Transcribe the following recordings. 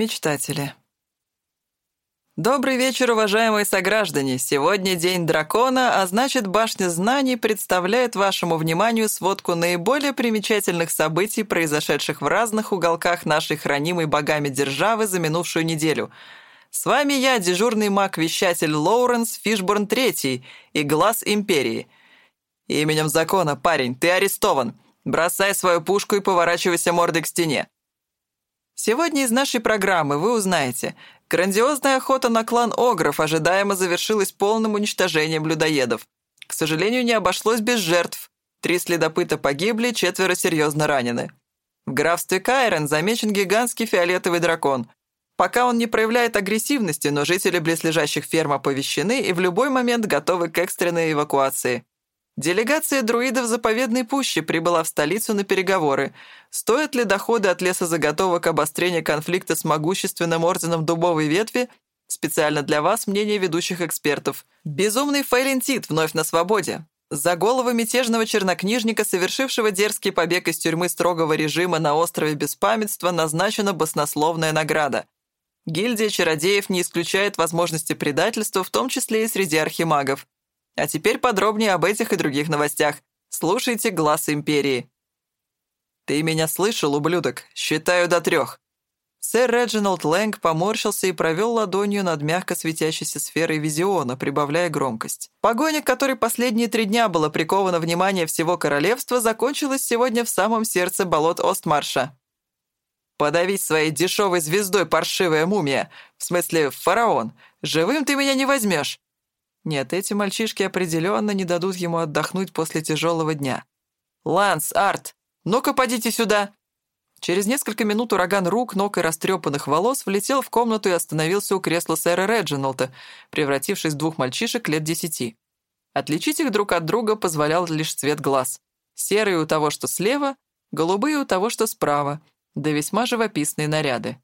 Мечтатели. Добрый вечер, уважаемые сограждане! Сегодня День Дракона, а значит, Башня Знаний представляет вашему вниманию сводку наиболее примечательных событий, произошедших в разных уголках нашей хранимой богами державы за минувшую неделю. С вами я, дежурный маг-вещатель Лоуренс Фишборн III и Глаз Империи. Именем закона, парень, ты арестован. Бросай свою пушку и поворачивайся мордой к стене. Сегодня из нашей программы вы узнаете, грандиозная охота на клан Огров ожидаемо завершилась полным уничтожением людоедов. К сожалению, не обошлось без жертв. Три следопыта погибли, четверо серьезно ранены. В графстве Кайрен замечен гигантский фиолетовый дракон. Пока он не проявляет агрессивности, но жители близлежащих ферм оповещены и в любой момент готовы к экстренной эвакуации. Делегация друидов заповедной пущи прибыла в столицу на переговоры. Стоят ли доходы от лесозаготовок обострения конфликта с могущественным орденом дубовой ветви? Специально для вас мнение ведущих экспертов. Безумный Фейлентит вновь на свободе. За голову мятежного чернокнижника, совершившего дерзкий побег из тюрьмы строгого режима на острове Беспамятства, назначена баснословная награда. Гильдия чародеев не исключает возможности предательства, в том числе и среди архимагов. А теперь подробнее об этих и других новостях. Слушайте «Глаз Империи». «Ты меня слышал, ублюдок? Считаю до трех». Сэр Реджиналд Лэнг поморщился и провел ладонью над мягко светящейся сферой визиона, прибавляя громкость. Погоня, которой последние три дня было приковано внимание всего королевства, закончилась сегодня в самом сердце болот Остмарша. «Подавить своей дешевой звездой, паршивая мумия! В смысле, фараон! Живым ты меня не возьмешь!» Нет, эти мальчишки определенно не дадут ему отдохнуть после тяжелого дня. «Ланс, Арт, ну-ка подите сюда!» Через несколько минут ураган рук, ног и растрепанных волос влетел в комнату и остановился у кресла сэра Реджиналта, превратившись в двух мальчишек лет десяти. Отличить их друг от друга позволял лишь цвет глаз. Серые у того, что слева, голубые у того, что справа, да весьма живописные наряды.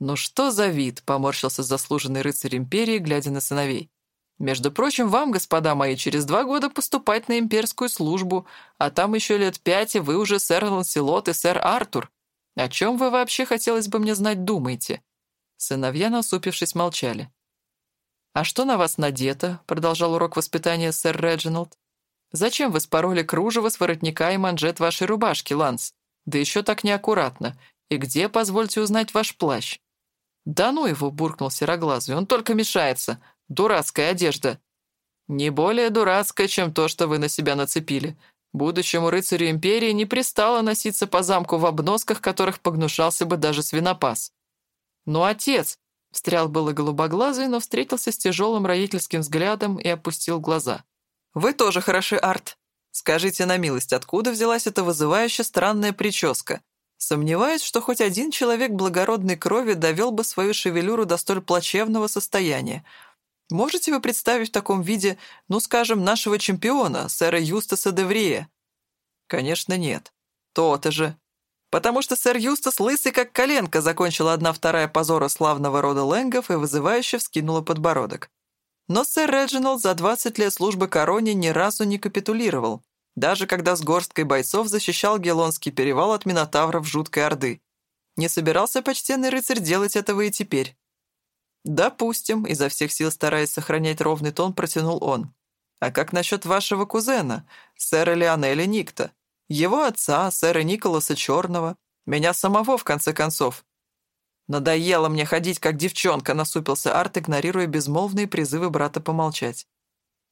«Ну что за вид?» — поморщился заслуженный рыцарь империи, глядя на сыновей. Между прочим, вам, господа мои, через два года поступать на имперскую службу, а там еще лет пять, и вы уже сэр Ланселот и сэр Артур. О чем вы вообще, хотелось бы мне знать, думаете?» Сыновья, насупившись, молчали. «А что на вас надето?» — продолжал урок воспитания сэр Реджиналд. «Зачем вы спороли кружево с воротника и манжет вашей рубашки, Ланс? Да еще так неаккуратно. И где, позвольте узнать, ваш плащ?» «Да ну его!» — буркнул сероглазый. «Он только мешается. Дурацкая одежда. Не более дурацкая, чем то, что вы на себя нацепили. Будущему рыцарю империи не пристало носиться по замку в обносках, которых погнушался бы даже свинопас. «Ну, отец!» — встрял было голубоглазый, но встретился с тяжелым родительским взглядом и опустил глаза. «Вы тоже хороши, Арт. Скажите на милость, откуда взялась эта вызывающая странная прическа? Сомневаюсь, что хоть один человек благородной крови довел бы свою шевелюру до столь плачевного состояния. Можете вы представить в таком виде, ну, скажем, нашего чемпиона, сэра Юстаса Деврия? Конечно, нет. То-то же. Потому что сэр Юстас лысый как коленка закончила одна вторая позора славного рода Лэнгов и вызывающе вскинула подбородок. Но сэр Реджиналд за 20 лет службы короне ни разу не капитулировал, даже когда с горсткой бойцов защищал Гелонский перевал от Минотавров жуткой орды. Не собирался почтенный рыцарь делать этого и теперь. «Допустим», — изо всех сил стараясь сохранять ровный тон, протянул он. «А как насчет вашего кузена, сэра Лионеля Никта? Его отца, сэра Николаса Черного? Меня самого, в конце концов?» «Надоело мне ходить, как девчонка», — насупился Арт, игнорируя безмолвные призывы брата помолчать.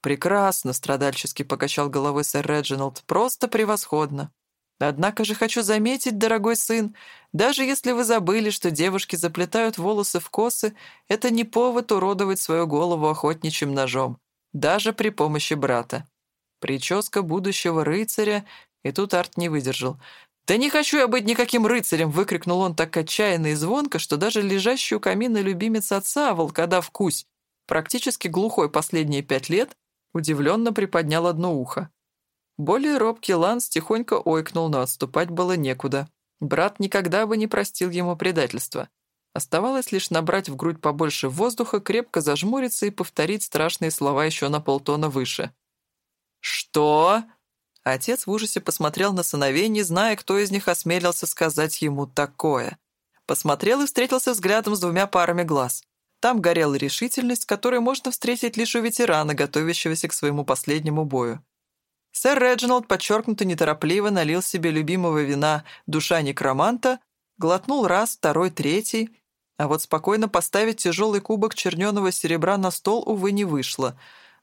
«Прекрасно», — страдальчески покачал головой сэр Реджиналд. «Просто превосходно. Однако же хочу заметить, дорогой сын, даже если вы забыли, что девушки заплетают волосы в косы, это не повод уродовать свою голову охотничьим ножом, даже при помощи брата. Прическа будущего рыцаря, и тут Арт не выдержал. «Да не хочу я быть никаким рыцарем!» — выкрикнул он так отчаянно и звонко, что даже лежащий у камина любимец отца, волкодав Кусь, практически глухой последние пять лет, удивленно приподнял одно ухо. Более робкий Ланс тихонько ойкнул, но отступать было некуда. Брат никогда бы не простил ему предательства. Оставалось лишь набрать в грудь побольше воздуха, крепко зажмуриться и повторить страшные слова еще на полтона выше. «Что?» Отец в ужасе посмотрел на сыновей, не зная, кто из них осмелился сказать ему такое. Посмотрел и встретился взглядом с двумя парами глаз. Там горела решительность, которую можно встретить лишь у ветерана, готовящегося к своему последнему бою. Сэр Реджиналд подчеркнуто неторопливо налил себе любимого вина «Душа некроманта», глотнул раз, второй, третий, а вот спокойно поставить тяжелый кубок черненого серебра на стол, увы, не вышло.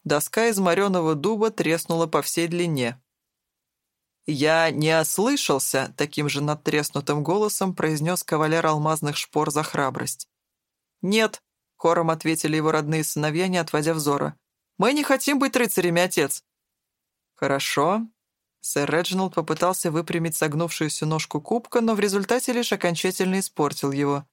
Доска из мореного дуба треснула по всей длине. «Я не ослышался», — таким же надтреснутым голосом произнес кавалер алмазных шпор за храбрость. «Нет», — хором ответили его родные сыновья, не отводя взора. «Мы не хотим быть рыцарями, отец. «Хорошо». Сэр Реджиналд попытался выпрямить согнувшуюся ножку кубка, но в результате лишь окончательно испортил его.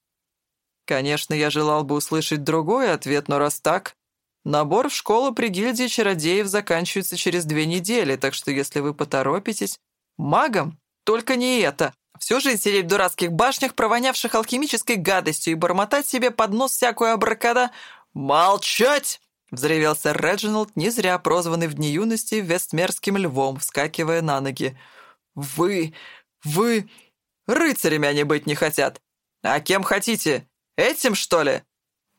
«Конечно, я желал бы услышать другой ответ, но раз так...» Набор в школу при гильдии чародеев заканчивается через две недели, так что если вы поторопитесь... Магом? Только не это. Всю жизнь сидеть в дурацких башнях, провонявших алхимической гадостью, и бормотать себе под нос всякую абракада... «Молчать!» Взревел сэр Реджиналд, не зря прозванный в дни юности Вестмерским львом, вскакивая на ноги. «Вы... вы... рыцарями они быть не хотят. А кем хотите? Этим, что ли?»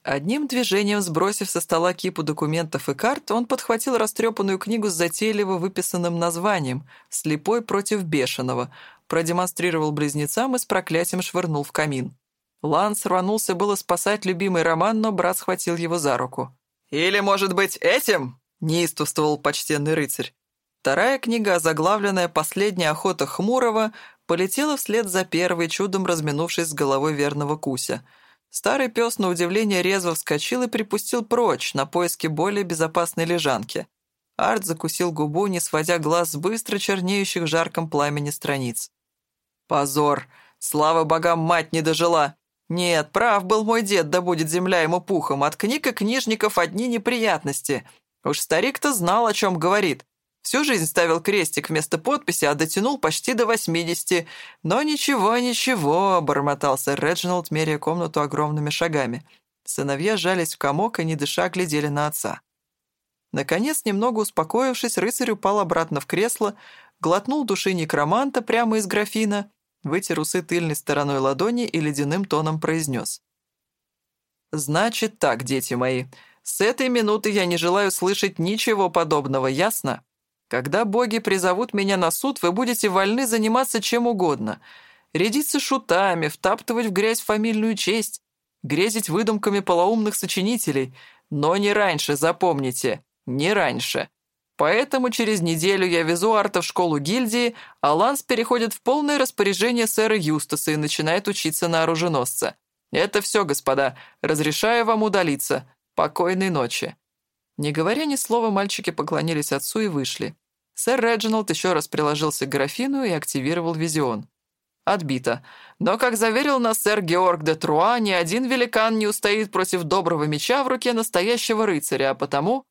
Одним движением, сбросив со стола кипу документов и карт, он подхватил растрепанную книгу с затейливо выписанным названием «Слепой против бешеного», продемонстрировал близнецам и с проклятием швырнул в камин. Ланс рванулся было спасать любимый роман, но брат схватил его за руку. «Или, может быть, этим?» — неистовствовал почтенный рыцарь. Вторая книга, заглавленная «Последняя охота Хмурого», полетела вслед за первой, чудом разминувшись с головой верного Куся. Старый пес, на удивление, резво вскочил и припустил прочь, на поиски более безопасной лежанки. Арт закусил губу, не сводя глаз с быстро чернеющих жарком пламени страниц. «Позор! Слава богам, мать не дожила! Нет, прав был мой дед, да будет земля ему пухом. От книг и книжников одни неприятности. Уж старик-то знал, о чем говорит. Всю жизнь ставил крестик вместо подписи, а дотянул почти до восьмидесяти. Но ничего, ничего, бормотал сэр Реджиналд, меряя комнату огромными шагами. Сыновья жались в комок и, не дыша, глядели на отца. Наконец, немного успокоившись, рыцарь упал обратно в кресло, глотнул души некроманта прямо из графина вытер усы тыльной стороной ладони и ледяным тоном произнес. «Значит так, дети мои, с этой минуты я не желаю слышать ничего подобного, ясно? Когда боги призовут меня на суд, вы будете вольны заниматься чем угодно. Рядиться шутами, втаптывать в грязь фамильную честь, грезить выдумками полоумных сочинителей, но не раньше, запомните, не раньше. Поэтому через неделю я везу Арта в школу гильдии, а Ланс переходит в полное распоряжение сэра Юстаса и начинает учиться на оруженосца. Это все, господа. Разрешаю вам удалиться. Покойной ночи». Не говоря ни слова, мальчики поклонились отцу и вышли. Сэр Реджиналд еще раз приложился к графину и активировал визион. Отбито. Но, как заверил нас сэр Георг де Труа, ни один великан не устоит против доброго меча в руке настоящего рыцаря, а потому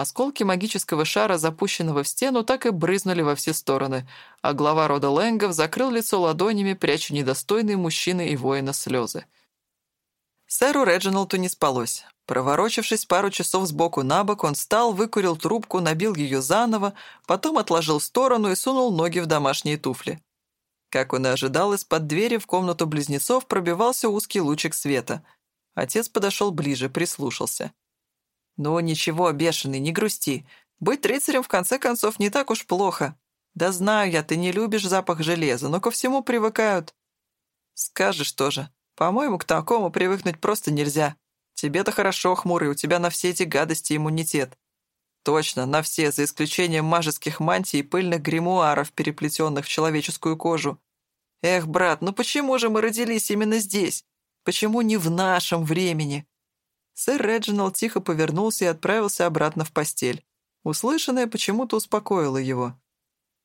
Осколки магического шара, запущенного в стену, так и брызнули во все стороны, а глава рода Лэнгов закрыл лицо ладонями, пряча недостойные мужчины и воина слезы. Сэру Реджиналду не спалось. Проворочившись пару часов сбоку на бок, он встал, выкурил трубку, набил ее заново, потом отложил в сторону и сунул ноги в домашние туфли. Как он и ожидал, из-под двери в комнату близнецов пробивался узкий лучик света. Отец подошел ближе, прислушался. «Ну, ничего, бешеный, не грусти. Быть рыцарем, в конце концов, не так уж плохо. Да знаю я, ты не любишь запах железа, но ко всему привыкают». «Скажешь тоже. По-моему, к такому привыкнуть просто нельзя. Тебе-то хорошо, хмурый, у тебя на все эти гадости иммунитет». «Точно, на все, за исключением мажеских мантий и пыльных гримуаров, переплетенных в человеческую кожу. Эх, брат, ну почему же мы родились именно здесь? Почему не в нашем времени?» Сэр Реджинал тихо повернулся и отправился обратно в постель. Услышанное почему-то успокоило его.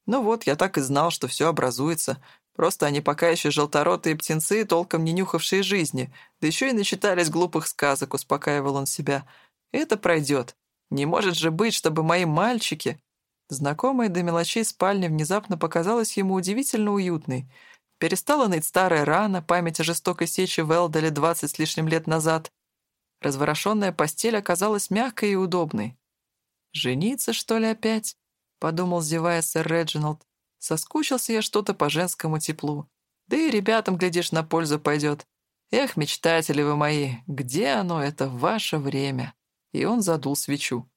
«Ну вот, я так и знал, что все образуется. Просто они пока еще желторотые птенцы, толком не нюхавшие жизни, да еще и начитались глупых сказок», — успокаивал он себя. «Это пройдет. Не может же быть, чтобы мои мальчики...» Знакомая до мелочей спальня внезапно показалась ему удивительно уютной. Перестала ныть старая рана, память о жестокой сече в двадцать с лишним лет назад — Разворошенная постель оказалась мягкой и удобной. «Жениться, что ли, опять?» — подумал, зевая сэр Реджиналд. «Соскучился я что-то по женскому теплу. Да и ребятам, глядишь, на пользу пойдет. Эх, мечтатели вы мои, где оно, это ваше время?» И он задул свечу.